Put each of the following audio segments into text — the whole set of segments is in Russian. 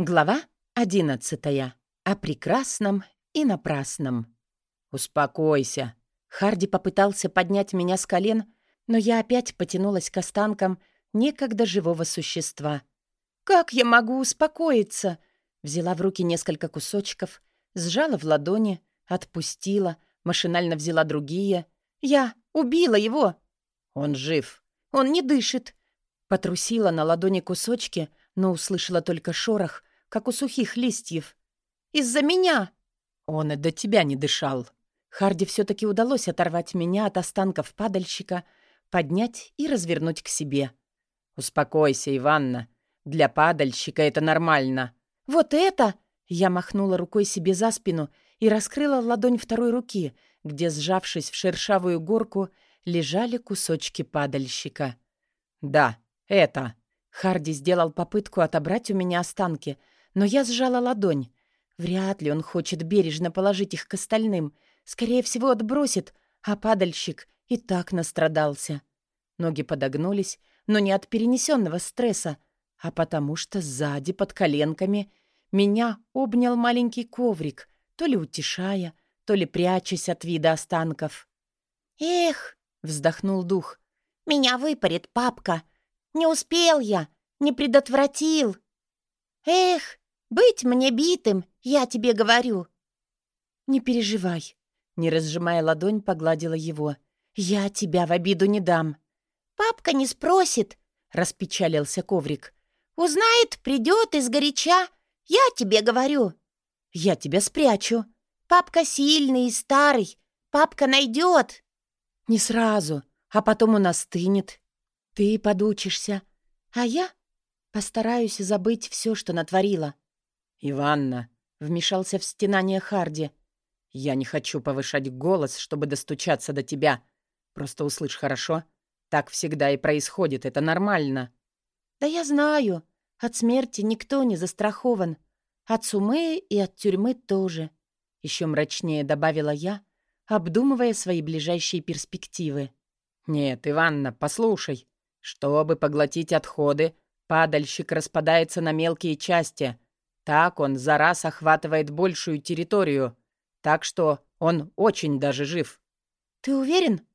Глава одиннадцатая. О прекрасном и напрасном. «Успокойся». Харди попытался поднять меня с колен, но я опять потянулась к останкам некогда живого существа. «Как я могу успокоиться?» Взяла в руки несколько кусочков, сжала в ладони, отпустила, машинально взяла другие. «Я убила его!» «Он жив!» «Он не дышит!» Потрусила на ладони кусочки, но услышала только шорох, как у сухих листьев. «Из-за меня!» Он и до тебя не дышал. Харди все-таки удалось оторвать меня от останков падальщика, поднять и развернуть к себе. «Успокойся, Иванна. Для падальщика это нормально». «Вот это!» Я махнула рукой себе за спину и раскрыла ладонь второй руки, где, сжавшись в шершавую горку, лежали кусочки падальщика. «Да, это...» Харди сделал попытку отобрать у меня останки, но я сжала ладонь. Вряд ли он хочет бережно положить их к остальным. Скорее всего, отбросит, а падальщик и так настрадался. Ноги подогнулись, но не от перенесенного стресса, а потому что сзади, под коленками, меня обнял маленький коврик, то ли утешая, то ли прячась от вида останков. «Эх!» — вздохнул дух. «Меня выпарит папка. Не успел я, не предотвратил. Эх, быть мне битым, я тебе говорю. Не переживай. Не разжимая ладонь, погладила его. Я тебя в обиду не дам. Папка не спросит, распечалился коврик. Узнает, придет из горяча. Я тебе говорю. Я тебя спрячу. Папка сильный и старый. Папка найдет. Не сразу, а потом он остынет. Ты подучишься, а я постараюсь забыть все, что натворила. «Иванна», — вмешался в стенание Харди, — «я не хочу повышать голос, чтобы достучаться до тебя. Просто услышь хорошо. Так всегда и происходит, это нормально». «Да я знаю. От смерти никто не застрахован. От сумы и от тюрьмы тоже», — еще мрачнее добавила я, обдумывая свои ближайшие перспективы. «Нет, Иванна, послушай. Чтобы поглотить отходы, падальщик распадается на мелкие части. Так он за раз охватывает большую территорию. Так что он очень даже жив. «Ты уверен?»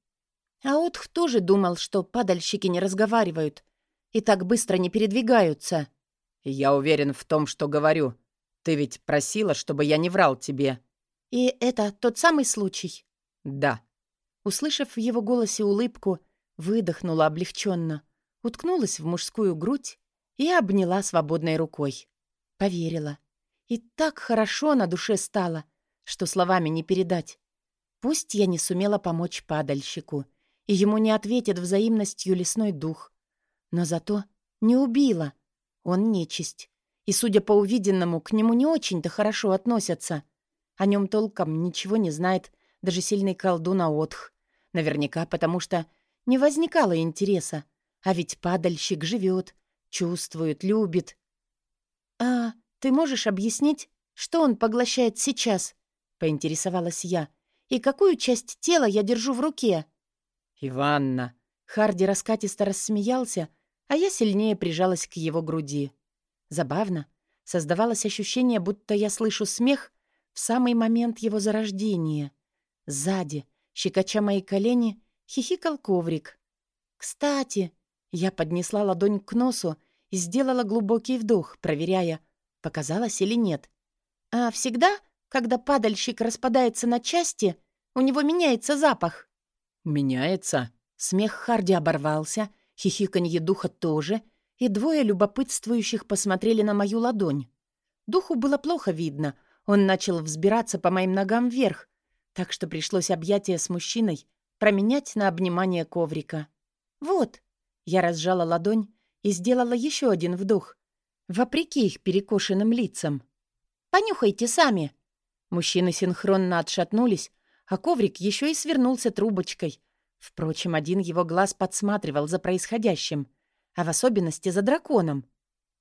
А Отх тоже думал, что падальщики не разговаривают и так быстро не передвигаются. «Я уверен в том, что говорю. Ты ведь просила, чтобы я не врал тебе». «И это тот самый случай?» «Да». Услышав в его голосе улыбку, Выдохнула облегченно, уткнулась в мужскую грудь и обняла свободной рукой. Поверила. И так хорошо на душе стало, что словами не передать. Пусть я не сумела помочь падальщику, и ему не ответит взаимностью лесной дух. Но зато не убила. Он нечисть. И, судя по увиденному, к нему не очень-то хорошо относятся. О нем толком ничего не знает даже сильный колдун Аотх. Наверняка потому, что не возникало интереса. А ведь падальщик живет, чувствует, любит. «А ты можешь объяснить, что он поглощает сейчас?» — поинтересовалась я. «И какую часть тела я держу в руке?» «Иванна!» Харди раскатисто рассмеялся, а я сильнее прижалась к его груди. Забавно. Создавалось ощущение, будто я слышу смех в самый момент его зарождения. Сзади, щекоча мои колени, хихикал коврик. «Кстати!» Я поднесла ладонь к носу и сделала глубокий вдох, проверяя, показалось или нет. «А всегда, когда падальщик распадается на части, у него меняется запах?» «Меняется?» Смех Харди оборвался, хихиканье духа тоже, и двое любопытствующих посмотрели на мою ладонь. Духу было плохо видно, он начал взбираться по моим ногам вверх, так что пришлось объятие с мужчиной променять на обнимание коврика. «Вот!» Я разжала ладонь и сделала еще один вдох, вопреки их перекошенным лицам. «Понюхайте сами!» Мужчины синхронно отшатнулись, а коврик еще и свернулся трубочкой. Впрочем, один его глаз подсматривал за происходящим, а в особенности за драконом.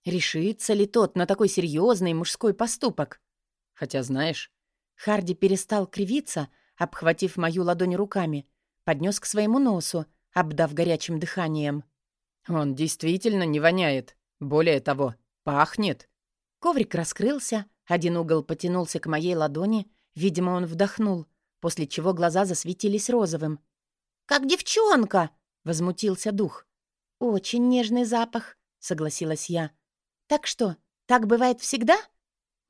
Решится ли тот на такой серьезный мужской поступок? Хотя, знаешь, Харди перестал кривиться, обхватив мою ладонь руками, поднес к своему носу, обдав горячим дыханием. «Он действительно не воняет. Более того, пахнет». Коврик раскрылся, один угол потянулся к моей ладони, видимо, он вдохнул, после чего глаза засветились розовым. «Как девчонка!» — возмутился дух. «Очень нежный запах», — согласилась я. «Так что, так бывает всегда?»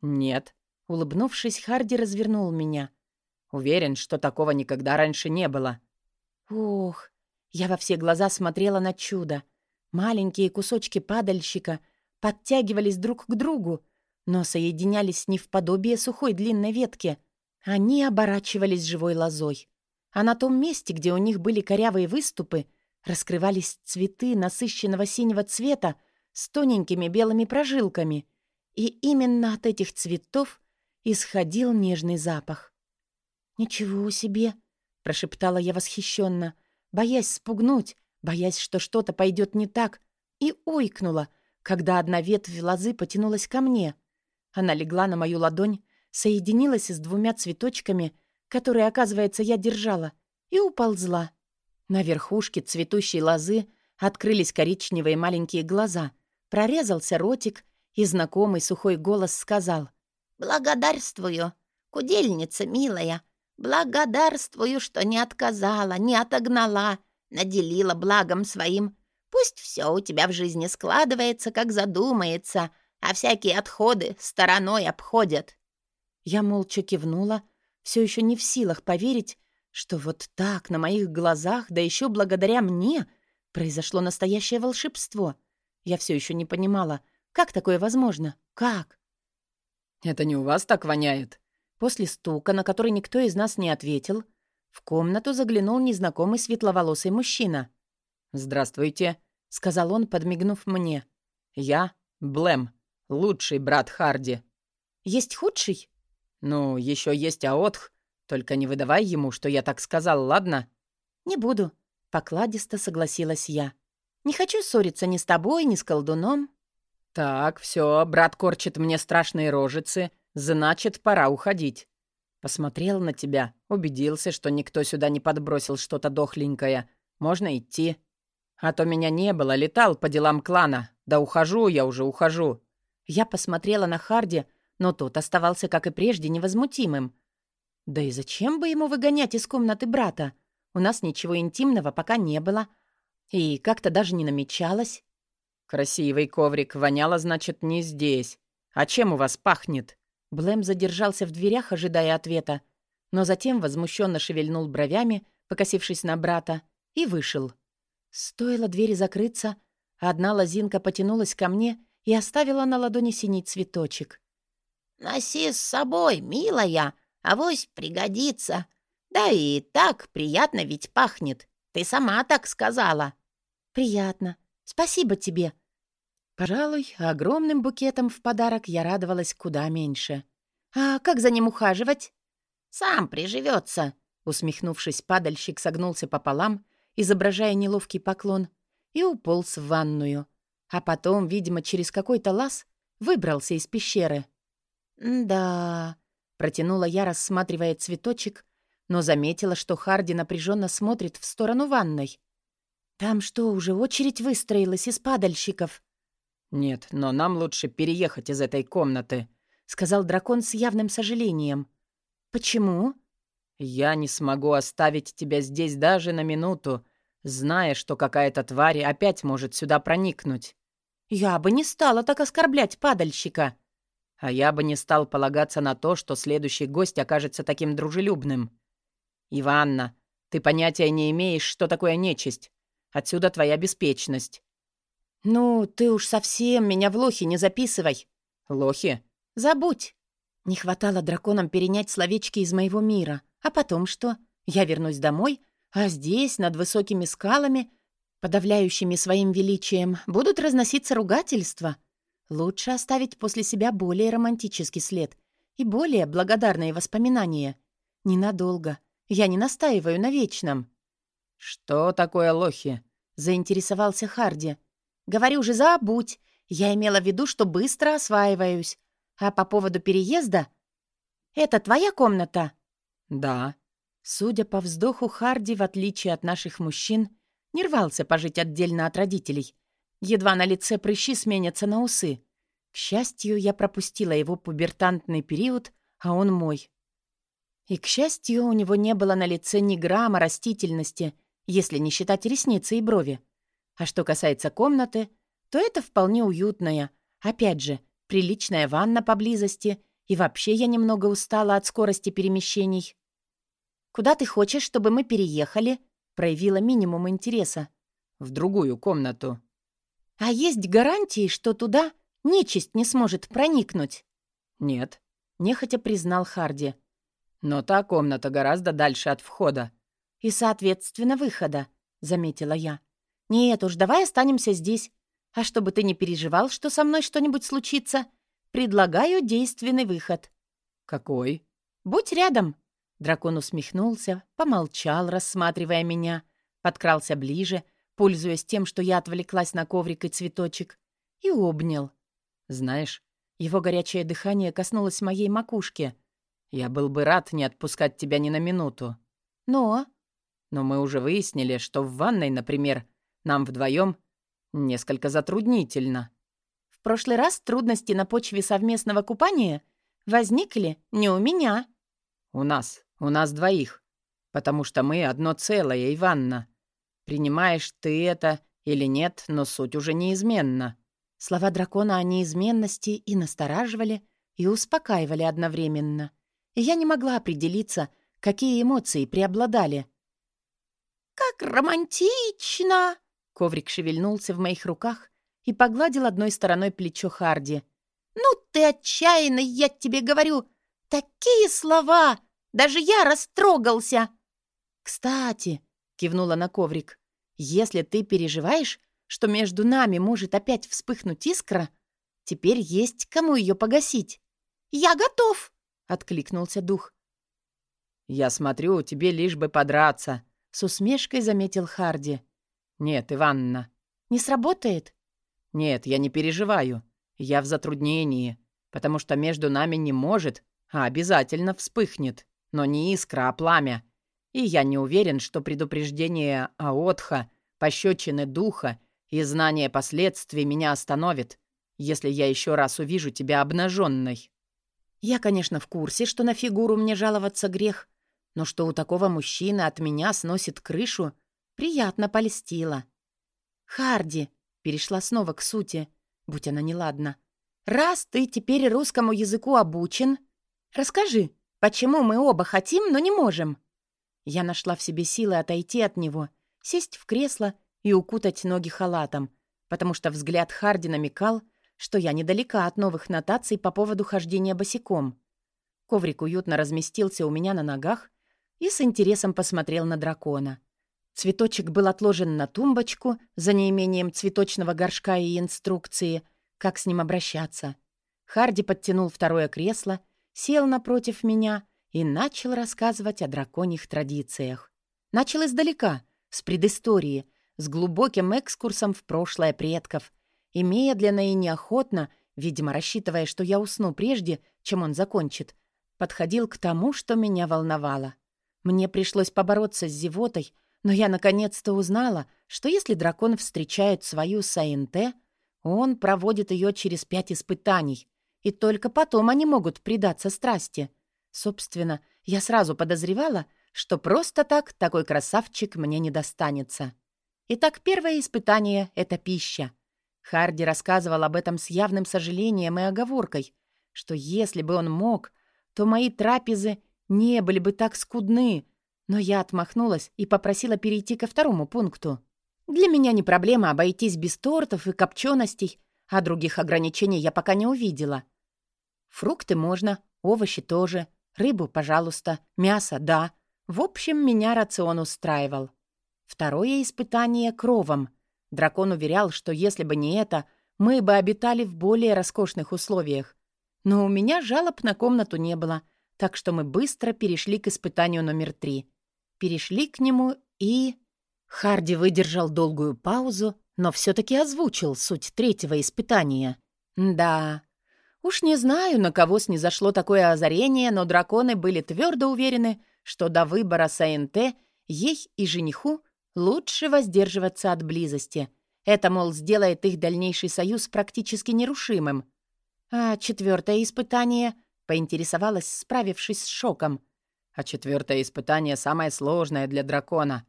«Нет», — улыбнувшись, Харди развернул меня. «Уверен, что такого никогда раньше не было». «Ох!» Я во все глаза смотрела на чудо. Маленькие кусочки падальщика подтягивались друг к другу, но соединялись не в подобие сухой длинной ветки. Они оборачивались живой лозой. А на том месте, где у них были корявые выступы, раскрывались цветы насыщенного синего цвета с тоненькими белыми прожилками. И именно от этих цветов исходил нежный запах. «Ничего себе!» — прошептала я восхищенно, боясь спугнуть, боясь, что что-то пойдет не так, и ойкнула, когда одна ветвь лозы потянулась ко мне. Она легла на мою ладонь, соединилась с двумя цветочками, которые, оказывается, я держала, и уползла. На верхушке цветущей лозы открылись коричневые маленькие глаза, прорезался ротик, и знакомый сухой голос сказал «Благодарствую, кудельница милая, благодарствую, что не отказала, не отогнала, наделила благом своим. Пусть все у тебя в жизни складывается, как задумается, а всякие отходы стороной обходят». Я молча кивнула, все еще не в силах поверить, что вот так на моих глазах, да еще благодаря мне, произошло настоящее волшебство. Я все еще не понимала, как такое возможно? Как? «Это не у вас так воняет?» После стука, на который никто из нас не ответил, в комнату заглянул незнакомый светловолосый мужчина. «Здравствуйте», — сказал он, подмигнув мне. «Я Блэм, лучший брат Харди». «Есть худший?» «Ну, еще есть Аотх. Только не выдавай ему, что я так сказал, ладно?» «Не буду», — покладисто согласилась я. «Не хочу ссориться ни с тобой, ни с колдуном». «Так, все, брат корчит мне страшные рожицы, значит, пора уходить». Посмотрел на тебя, убедился, что никто сюда не подбросил что-то дохленькое. Можно идти. А то меня не было, летал по делам клана. Да ухожу, я уже ухожу. Я посмотрела на Харди, но тот оставался, как и прежде, невозмутимым. Да и зачем бы ему выгонять из комнаты брата? У нас ничего интимного пока не было. И как-то даже не намечалось. Красивый коврик, воняло, значит, не здесь. А чем у вас пахнет? Блэм задержался в дверях, ожидая ответа, но затем возмущенно шевельнул бровями, покосившись на брата, и вышел. Стоило двери закрыться, одна лозинка потянулась ко мне и оставила на ладони синий цветочек. «Носи с собой, милая, авось пригодится. Да и так приятно ведь пахнет. Ты сама так сказала». «Приятно. Спасибо тебе». Пожалуй, огромным букетом в подарок я радовалась куда меньше. «А как за ним ухаживать?» «Сам приживется», — усмехнувшись, падальщик согнулся пополам, изображая неловкий поклон, и уполз в ванную. А потом, видимо, через какой-то лаз выбрался из пещеры. «Да...» — протянула я, рассматривая цветочек, но заметила, что Харди напряженно смотрит в сторону ванной. «Там что, уже очередь выстроилась из падальщиков?» «Нет, но нам лучше переехать из этой комнаты», — сказал дракон с явным сожалением. «Почему?» «Я не смогу оставить тебя здесь даже на минуту, зная, что какая-то тварь опять может сюда проникнуть». «Я бы не стала так оскорблять падальщика», а я бы не стал полагаться на то, что следующий гость окажется таким дружелюбным. Иванна, ты понятия не имеешь, что такое нечисть. Отсюда твоя беспечность. Ну, ты уж совсем меня в лохи не записывай. Лохи? Забудь. Не хватало драконам перенять словечки из моего мира. А потом что? Я вернусь домой, а здесь, над высокими скалами, подавляющими своим величием, будут разноситься ругательства — Лучше оставить после себя более романтический след и более благодарные воспоминания. Ненадолго. Я не настаиваю на вечном. «Что такое лохи?» — заинтересовался Харди. «Говорю же, забудь. Я имела в виду, что быстро осваиваюсь. А по поводу переезда... Это твоя комната?» «Да». Судя по вздоху, Харди, в отличие от наших мужчин, не рвался пожить отдельно от родителей, Едва на лице прыщи сменятся на усы. К счастью, я пропустила его пубертантный период, а он мой. И, к счастью, у него не было на лице ни грамма растительности, если не считать ресницы и брови. А что касается комнаты, то это вполне уютная, опять же, приличная ванна поблизости, и вообще я немного устала от скорости перемещений. «Куда ты хочешь, чтобы мы переехали?» проявила минимум интереса. «В другую комнату». «А есть гарантии, что туда нечисть не сможет проникнуть?» «Нет», — нехотя признал Харди. «Но та комната гораздо дальше от входа». «И, соответственно, выхода», — заметила я. «Нет уж, давай останемся здесь. А чтобы ты не переживал, что со мной что-нибудь случится, предлагаю действенный выход». «Какой?» «Будь рядом». Дракон усмехнулся, помолчал, рассматривая меня, подкрался ближе, пользуясь тем, что я отвлеклась на коврик и цветочек, и обнял. «Знаешь, его горячее дыхание коснулось моей макушки. Я был бы рад не отпускать тебя ни на минуту. Но...» «Но мы уже выяснили, что в ванной, например, нам вдвоем несколько затруднительно». «В прошлый раз трудности на почве совместного купания возникли не у меня». «У нас. У нас двоих. Потому что мы одно целое, Иванна. Принимаешь ты это или нет, но суть уже неизменна». Слова дракона о неизменности и настораживали, и успокаивали одновременно. И я не могла определиться, какие эмоции преобладали. «Как романтично!» Коврик шевельнулся в моих руках и погладил одной стороной плечо Харди. «Ну ты отчаянный, я тебе говорю! Такие слова! Даже я растрогался!» «Кстати», — кивнула на коврик, «если ты переживаешь, что между нами может опять вспыхнуть искра, теперь есть кому ее погасить». «Я готов», — откликнулся дух. «Я смотрю, тебе лишь бы подраться», — с усмешкой заметил Харди. «Нет, Иванна». «Не сработает?» «Нет, я не переживаю. Я в затруднении, потому что между нами не может, а обязательно вспыхнет. Но не искра, а пламя. И я не уверен, что предупреждение Аотха, пощечины духа и знание последствий меня остановит, если я еще раз увижу тебя обнаженной. Я, конечно, в курсе, что на фигуру мне жаловаться грех, но что у такого мужчины от меня сносит крышу, приятно польстило. «Харди», — перешла снова к сути, будь она неладна, «раз ты теперь русскому языку обучен, расскажи, Почему мы оба хотим, но не можем?» Я нашла в себе силы отойти от него, сесть в кресло и укутать ноги халатом, потому что взгляд Харди намекал, что я недалека от новых нотаций по поводу хождения босиком. Коврик уютно разместился у меня на ногах и с интересом посмотрел на дракона. Цветочек был отложен на тумбочку за неимением цветочного горшка и инструкции, как с ним обращаться. Харди подтянул второе кресло — сел напротив меня и начал рассказывать о драконьих традициях. Начал издалека, с предыстории, с глубоким экскурсом в прошлое предков, и медленно и неохотно, видимо, рассчитывая, что я усну прежде, чем он закончит, подходил к тому, что меня волновало. Мне пришлось побороться с зевотой, но я наконец-то узнала, что если дракон встречает свою Саинте, он проводит ее через пять испытаний, и только потом они могут предаться страсти. Собственно, я сразу подозревала, что просто так такой красавчик мне не достанется. Итак, первое испытание — это пища. Харди рассказывал об этом с явным сожалением и оговоркой, что если бы он мог, то мои трапезы не были бы так скудны, но я отмахнулась и попросила перейти ко второму пункту. Для меня не проблема обойтись без тортов и копченостей, а других ограничений я пока не увидела. Фрукты можно, овощи тоже, рыбу, пожалуйста, мясо, да. В общем, меня рацион устраивал. Второе испытание — кровом. Дракон уверял, что если бы не это, мы бы обитали в более роскошных условиях. Но у меня жалоб на комнату не было, так что мы быстро перешли к испытанию номер три. Перешли к нему и... Харди выдержал долгую паузу, но все-таки озвучил суть третьего испытания. Да, Уж не знаю, на кого снизошло такое озарение, но драконы были твердо уверены, что до выбора СНТ ей и жениху лучше воздерживаться от близости. Это, мол, сделает их дальнейший союз практически нерушимым. «А четвертое испытание?» — поинтересовалась, справившись с шоком. «А четвертое испытание самое сложное для дракона.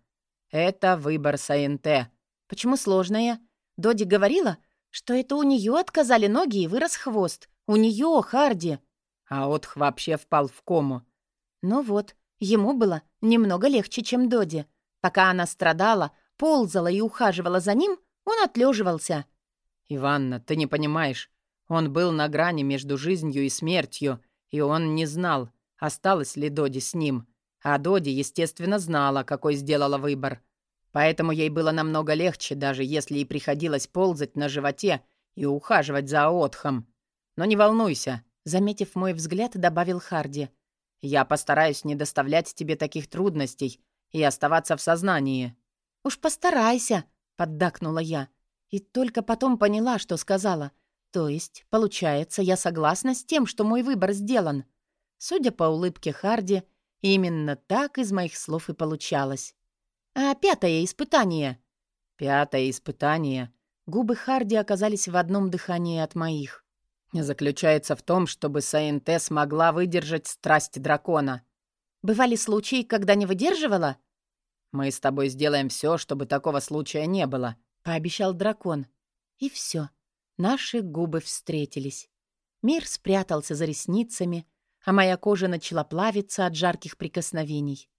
Это выбор Саенте». «Почему сложное?» Доди говорила, что это у нее отказали ноги и вырос хвост. У нее, Харди. А Отх вообще впал в кому. Ну вот, ему было немного легче, чем Доди. Пока она страдала, ползала и ухаживала за ним, он отлеживался. «Иванна, ты не понимаешь. Он был на грани между жизнью и смертью, и он не знал, осталась ли Доди с ним. А Доди, естественно, знала, какой сделала выбор. Поэтому ей было намного легче, даже если и приходилось ползать на животе и ухаживать за Отхом. Но не волнуйся, заметив мой взгляд, добавил Харди. Я постараюсь не доставлять тебе таких трудностей и оставаться в сознании. Уж постарайся, поддакнула я. И только потом поняла, что сказала. То есть, получается, я согласна с тем, что мой выбор сделан. Судя по улыбке Харди, именно так из моих слов и получалось. «А пятое испытание?» «Пятое испытание». Губы Харди оказались в одном дыхании от моих. «Заключается в том, чтобы Сайенте смогла выдержать страсть дракона». «Бывали случаи, когда не выдерживала?» «Мы с тобой сделаем все, чтобы такого случая не было», — пообещал дракон. И все. Наши губы встретились. Мир спрятался за ресницами, а моя кожа начала плавиться от жарких прикосновений.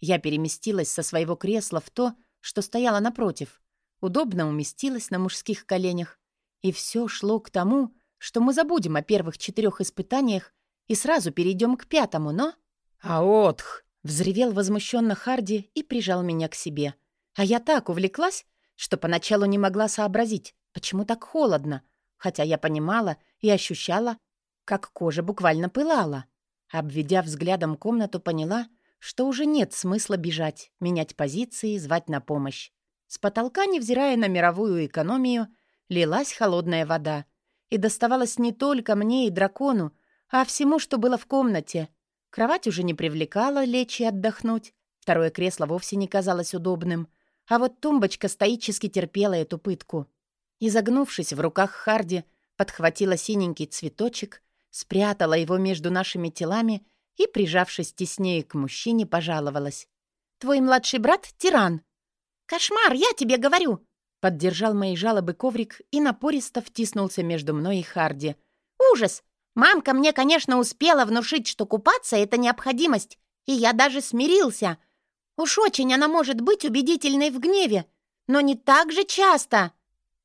Я переместилась со своего кресла в то, что стояло напротив. Удобно уместилась на мужских коленях. И все шло к тому, что мы забудем о первых четырех испытаниях и сразу перейдем к пятому, но... «Аотх!» — взревел возмущенно Харди и прижал меня к себе. А я так увлеклась, что поначалу не могла сообразить, почему так холодно, хотя я понимала и ощущала, как кожа буквально пылала. Обведя взглядом комнату, поняла — что уже нет смысла бежать, менять позиции, звать на помощь. С потолка, невзирая на мировую экономию, лилась холодная вода. И доставалась не только мне и дракону, а всему, что было в комнате. Кровать уже не привлекала лечь и отдохнуть. Второе кресло вовсе не казалось удобным. А вот тумбочка стоически терпела эту пытку. Изогнувшись в руках Харди, подхватила синенький цветочек, спрятала его между нашими телами и, прижавшись теснее к мужчине, пожаловалась. «Твой младший брат — тиран». «Кошмар, я тебе говорю!» Поддержал мои жалобы коврик и напористо втиснулся между мной и Харди. «Ужас! Мамка мне, конечно, успела внушить, что купаться — это необходимость, и я даже смирился. Уж очень она может быть убедительной в гневе, но не так же часто».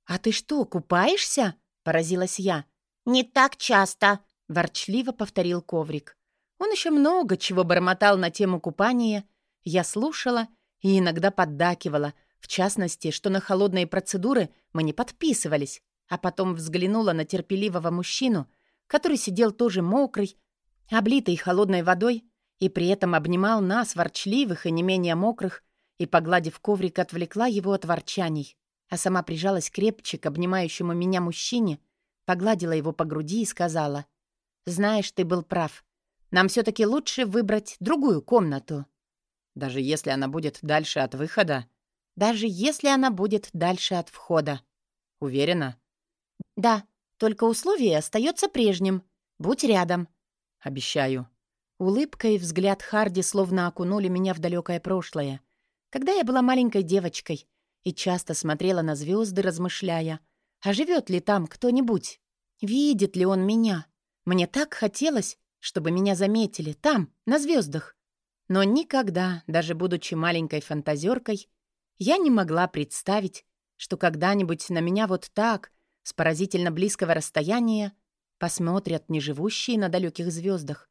«А ты что, купаешься?» — поразилась я. «Не так часто», — ворчливо повторил коврик. Он еще много чего бормотал на тему купания. Я слушала и иногда поддакивала, в частности, что на холодные процедуры мы не подписывались, а потом взглянула на терпеливого мужчину, который сидел тоже мокрый, облитый холодной водой, и при этом обнимал нас, ворчливых и не менее мокрых, и, погладив коврик, отвлекла его от ворчаний, а сама прижалась крепче к обнимающему меня мужчине, погладила его по груди и сказала, «Знаешь, ты был прав. Нам все-таки лучше выбрать другую комнату. Даже если она будет дальше от выхода? Даже если она будет дальше от входа. Уверена? Да, только условие остается прежним. Будь рядом. Обещаю. Улыбка и взгляд Харди словно окунули меня в далекое прошлое. Когда я была маленькой девочкой и часто смотрела на звезды, размышляя, а живет ли там кто-нибудь? Видит ли он меня? Мне так хотелось, чтобы меня заметили там, на звездах. Но никогда, даже будучи маленькой фантазеркой, я не могла представить, что когда-нибудь на меня вот так, с поразительно близкого расстояния, посмотрят не живущие на далеких звездах,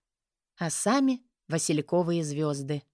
а сами васильковые звезды.